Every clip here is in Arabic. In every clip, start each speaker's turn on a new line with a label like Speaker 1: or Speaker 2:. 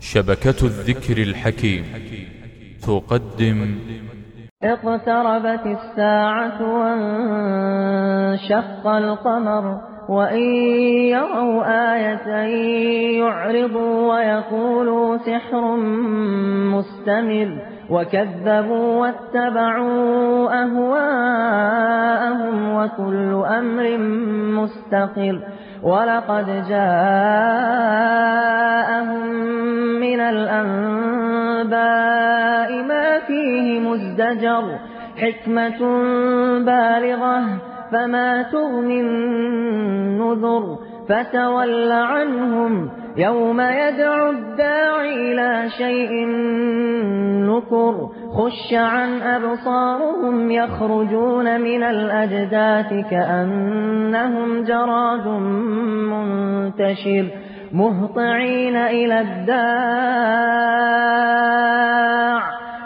Speaker 1: شبكة الذكر الحكيم. تقدم.
Speaker 2: اقتربت الساعة وانشق القمر وإن يروا آية يعرضوا ويقولوا سحر مستمر. وكذبوا واتبعوا أهواءهم وكل أمر مستقر. ولقد جاءهم مزدجر حكمة بالغة فما تغني النذر فتول عنهم يوم يدعو الداعي إلى شيء نكر خش عن أبصارهم يخرجون من الأجداث كأنهم جراد منتشر مهطعين إلى الداع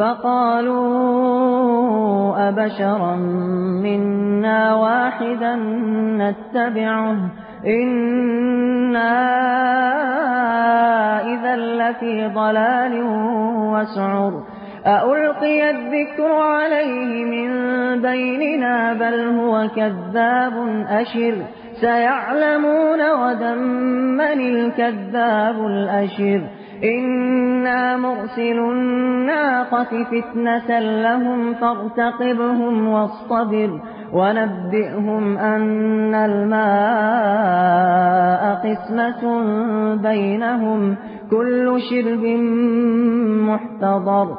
Speaker 2: فقالوا أبشرا منا واحدا نتبعه. إنا إذا لفي ضلال وسعر. أألقي الذكر عليه من بيننا بل هو كذاب أشر. سيعلمون غدا من الكذاب الأشر. إنا مرسل الناقة فتنة لهم فارتقبهم واصطبر ونبئهم أن الماء قسمة بينهم كل شرب محتضر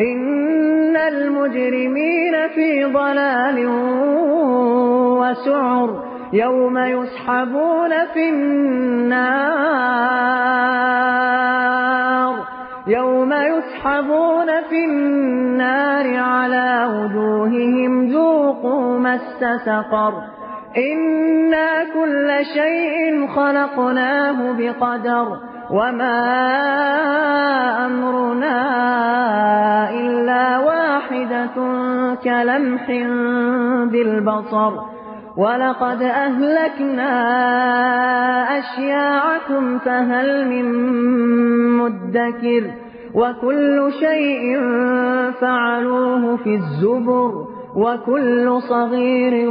Speaker 2: إن المجرمين في ضلال وسعر يوم يسحبون في النار يوم يسحبون في النار على وجوههم ذوقوا مس سقر إنا كل شيء خلقناه بقدر وما أمرنا كلمح بالبصر ولقد أهلكنا أشياعكم فهل من مدكر وكل شيء فعلوه في الزبر وكل صغير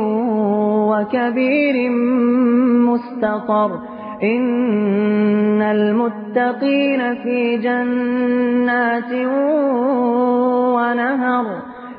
Speaker 2: وكبير مستطر إن المتقين في جنات ونهر